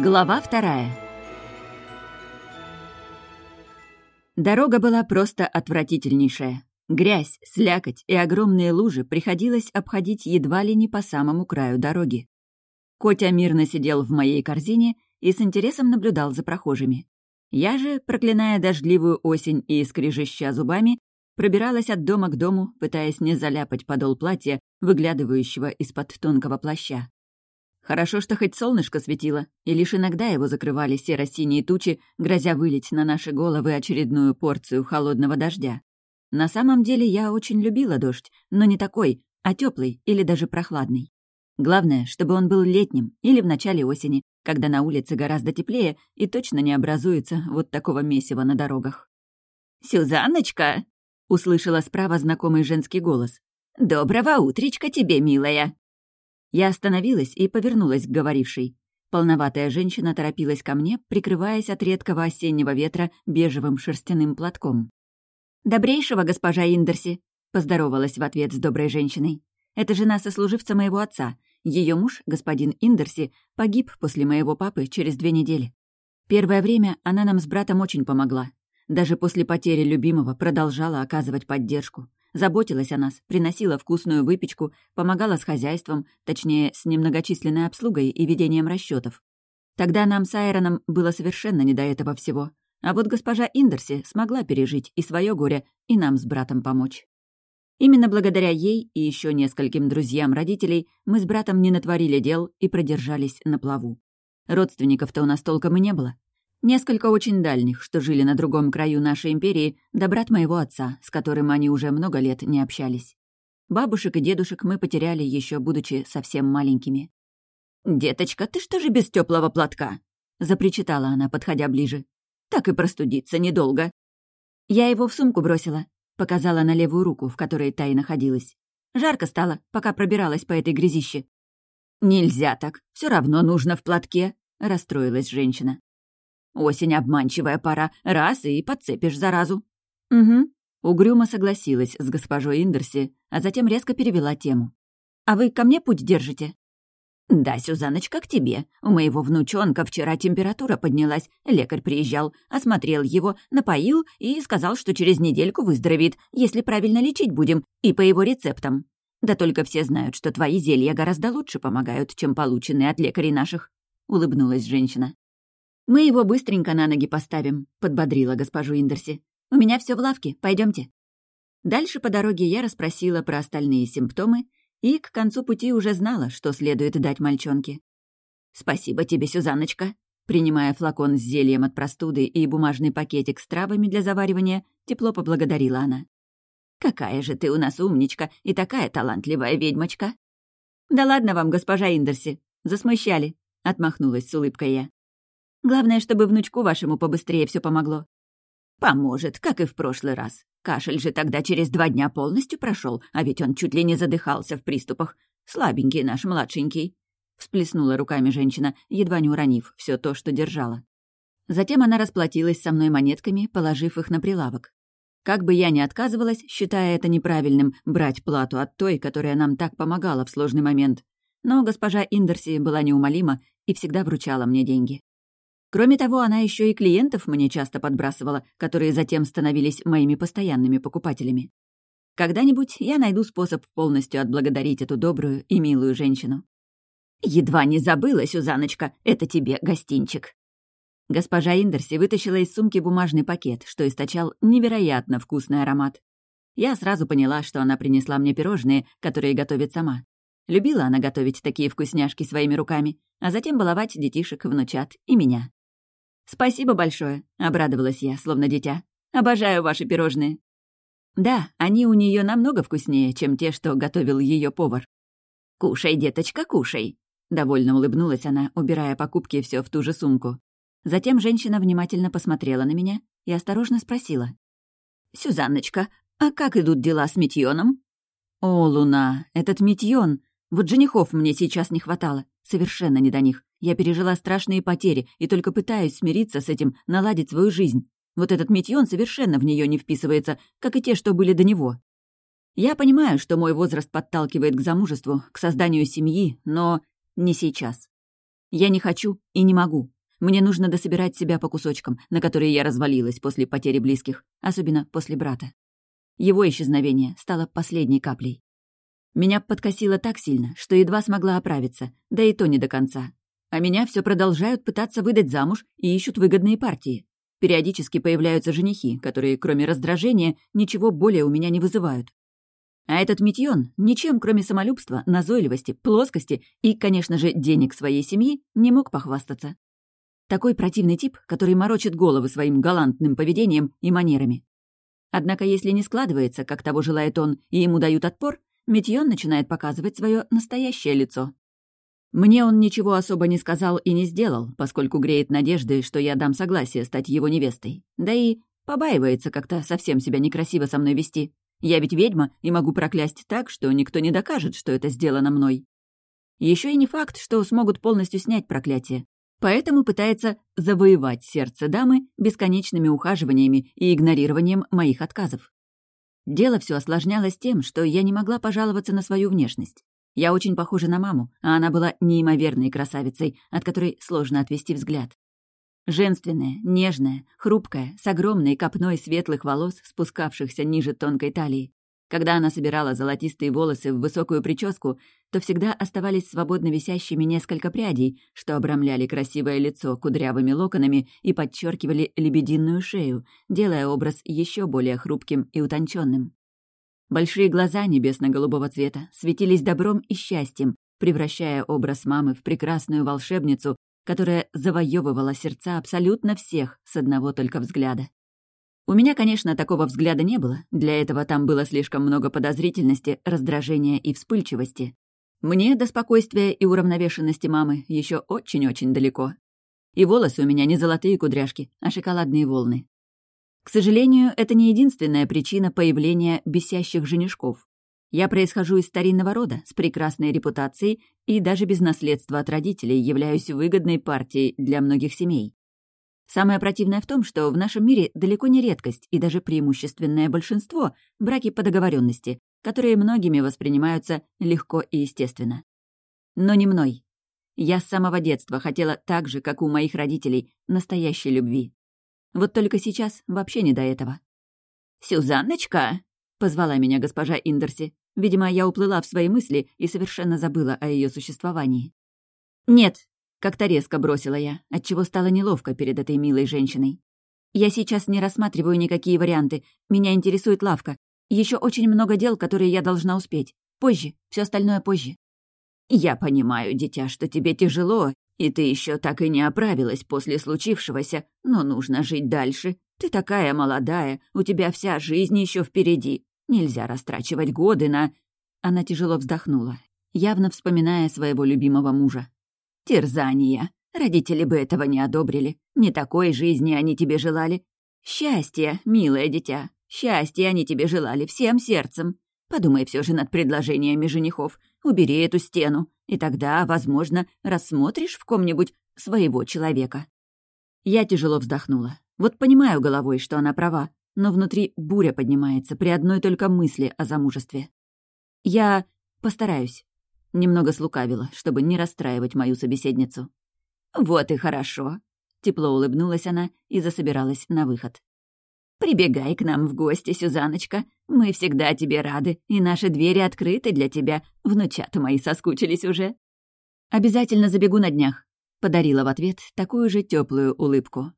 Глава вторая. Дорога была просто отвратительнейшая. Грязь, слякоть и огромные лужи приходилось обходить едва ли не по самому краю дороги. Котя мирно сидел в моей корзине и с интересом наблюдал за прохожими. Я же, проклиная дождливую осень и скрежеща зубами, пробиралась от дома к дому, пытаясь не заляпать подол платья, выглядывающего из-под тонкого плаща. Хорошо, что хоть солнышко светило, и лишь иногда его закрывали серо-синие тучи, грозя вылить на наши головы очередную порцию холодного дождя. На самом деле я очень любила дождь, но не такой, а теплый или даже прохладный. Главное, чтобы он был летним или в начале осени, когда на улице гораздо теплее и точно не образуется вот такого месива на дорогах. «Сюзанночка!» — услышала справа знакомый женский голос. «Доброго утречка тебе, милая!» Я остановилась и повернулась к говорившей. Полноватая женщина торопилась ко мне, прикрываясь от редкого осеннего ветра бежевым шерстяным платком. «Добрейшего, госпожа Индерси!» — поздоровалась в ответ с доброй женщиной. «Это жена сослуживца моего отца. Ее муж, господин Индерси, погиб после моего папы через две недели. Первое время она нам с братом очень помогла. Даже после потери любимого продолжала оказывать поддержку. Заботилась о нас, приносила вкусную выпечку, помогала с хозяйством, точнее, с немногочисленной обслугой и ведением расчетов. Тогда нам с Айроном было совершенно не до этого всего. А вот госпожа Индерси смогла пережить и свое горе, и нам с братом помочь. Именно благодаря ей и еще нескольким друзьям родителей мы с братом не натворили дел и продержались на плаву. Родственников-то у нас толком и не было. Несколько очень дальних, что жили на другом краю нашей империи, да брат моего отца, с которым они уже много лет не общались. Бабушек и дедушек мы потеряли еще будучи совсем маленькими. «Деточка, ты что же без теплого платка?» — запричитала она, подходя ближе. «Так и простудиться недолго». «Я его в сумку бросила», — показала на левую руку, в которой та и находилась. «Жарко стало, пока пробиралась по этой грязище». «Нельзя так, все равно нужно в платке», — расстроилась женщина. Осень — обманчивая пора. Раз — и подцепишь заразу». «Угу». Угрюмо согласилась с госпожой Индерси, а затем резко перевела тему. «А вы ко мне путь держите?» «Да, Сюзаночка, к тебе. У моего внучонка вчера температура поднялась. Лекарь приезжал, осмотрел его, напоил и сказал, что через недельку выздоровеет, если правильно лечить будем, и по его рецептам. Да только все знают, что твои зелья гораздо лучше помогают, чем полученные от лекарей наших», — улыбнулась женщина. «Мы его быстренько на ноги поставим», — подбодрила госпожу Индерси. «У меня все в лавке, пойдемте. Дальше по дороге я расспросила про остальные симптомы и к концу пути уже знала, что следует дать мальчонке. «Спасибо тебе, Сюзанночка», принимая флакон с зельем от простуды и бумажный пакетик с травами для заваривания, тепло поблагодарила она. «Какая же ты у нас умничка и такая талантливая ведьмочка!» «Да ладно вам, госпожа Индерси, засмущали», — отмахнулась с улыбкой я. Главное, чтобы внучку вашему побыстрее все помогло». «Поможет, как и в прошлый раз. Кашель же тогда через два дня полностью прошел, а ведь он чуть ли не задыхался в приступах. Слабенький наш младшенький». Всплеснула руками женщина, едва не уронив все то, что держала. Затем она расплатилась со мной монетками, положив их на прилавок. Как бы я ни отказывалась, считая это неправильным, брать плату от той, которая нам так помогала в сложный момент. Но госпожа Индерси была неумолима и всегда вручала мне деньги. Кроме того, она еще и клиентов мне часто подбрасывала, которые затем становились моими постоянными покупателями. Когда-нибудь я найду способ полностью отблагодарить эту добрую и милую женщину. «Едва не забыла, Сюзаночка, это тебе гостинчик». Госпожа Индерси вытащила из сумки бумажный пакет, что источал невероятно вкусный аромат. Я сразу поняла, что она принесла мне пирожные, которые готовит сама. Любила она готовить такие вкусняшки своими руками, а затем баловать детишек, внучат и меня. «Спасибо большое», — обрадовалась я, словно дитя. «Обожаю ваши пирожные». Да, они у нее намного вкуснее, чем те, что готовил ее повар. «Кушай, деточка, кушай», — довольно улыбнулась она, убирая покупки все в ту же сумку. Затем женщина внимательно посмотрела на меня и осторожно спросила. «Сюзанночка, а как идут дела с Митьоном?» «О, Луна, этот Митьон! Вот женихов мне сейчас не хватало. Совершенно не до них. Я пережила страшные потери и только пытаюсь смириться с этим, наладить свою жизнь. Вот этот Митьон совершенно в нее не вписывается, как и те, что были до него. Я понимаю, что мой возраст подталкивает к замужеству, к созданию семьи, но не сейчас. Я не хочу и не могу. Мне нужно дособирать себя по кусочкам, на которые я развалилась после потери близких, особенно после брата. Его исчезновение стало последней каплей. Меня подкосило так сильно, что едва смогла оправиться, да и то не до конца. А меня все продолжают пытаться выдать замуж и ищут выгодные партии. Периодически появляются женихи, которые, кроме раздражения, ничего более у меня не вызывают. А этот Митьон ничем, кроме самолюбства, назойливости, плоскости и, конечно же, денег своей семьи, не мог похвастаться. Такой противный тип, который морочит головы своим галантным поведением и манерами. Однако, если не складывается, как того желает он, и ему дают отпор, Митьон начинает показывать свое настоящее лицо. Мне он ничего особо не сказал и не сделал, поскольку греет надежды, что я дам согласие стать его невестой. Да и побаивается как-то совсем себя некрасиво со мной вести. Я ведь ведьма и могу проклясть так, что никто не докажет, что это сделано мной. Еще и не факт, что смогут полностью снять проклятие. Поэтому пытается завоевать сердце дамы бесконечными ухаживаниями и игнорированием моих отказов. Дело все осложнялось тем, что я не могла пожаловаться на свою внешность. Я очень похожа на маму, а она была неимоверной красавицей, от которой сложно отвести взгляд. Женственная, нежная, хрупкая, с огромной копной светлых волос, спускавшихся ниже тонкой талии. Когда она собирала золотистые волосы в высокую прическу, то всегда оставались свободно висящими несколько прядей, что обрамляли красивое лицо кудрявыми локонами и подчеркивали лебединую шею, делая образ еще более хрупким и утонченным. Большие глаза небесно-голубого цвета светились добром и счастьем, превращая образ мамы в прекрасную волшебницу, которая завоевывала сердца абсолютно всех с одного только взгляда. У меня, конечно, такого взгляда не было, для этого там было слишком много подозрительности, раздражения и вспыльчивости. Мне до спокойствия и уравновешенности мамы еще очень-очень далеко. И волосы у меня не золотые кудряшки, а шоколадные волны. К сожалению, это не единственная причина появления бесящих женишков. Я происхожу из старинного рода, с прекрасной репутацией и даже без наследства от родителей являюсь выгодной партией для многих семей. Самое противное в том, что в нашем мире далеко не редкость и даже преимущественное большинство — браки по договоренности, которые многими воспринимаются легко и естественно. Но не мной. Я с самого детства хотела так же, как у моих родителей, настоящей любви. Вот только сейчас вообще не до этого. «Сюзанночка!» — позвала меня госпожа Индерси. Видимо, я уплыла в свои мысли и совершенно забыла о ее существовании. «Нет!» — как-то резко бросила я, отчего стало неловко перед этой милой женщиной. «Я сейчас не рассматриваю никакие варианты. Меня интересует лавка. Еще очень много дел, которые я должна успеть. Позже, все остальное позже». «Я понимаю, дитя, что тебе тяжело, и ты еще так и не оправилась после случившегося, но нужно жить дальше. Ты такая молодая, у тебя вся жизнь еще впереди. Нельзя растрачивать годы на...» Она тяжело вздохнула, явно вспоминая своего любимого мужа. «Терзания. Родители бы этого не одобрили. Не такой жизни они тебе желали. Счастья, милое дитя. Счастья они тебе желали всем сердцем. Подумай все же над предложениями женихов. Убери эту стену, и тогда, возможно, рассмотришь в ком-нибудь своего человека». Я тяжело вздохнула. Вот понимаю головой, что она права, но внутри буря поднимается при одной только мысли о замужестве. Я постараюсь. Немного слукавила, чтобы не расстраивать мою собеседницу. «Вот и хорошо», — тепло улыбнулась она и засобиралась на выход. «Прибегай к нам в гости, Сюзаночка. Мы всегда тебе рады, и наши двери открыты для тебя. Внучата мои соскучились уже». «Обязательно забегу на днях», — подарила в ответ такую же теплую улыбку.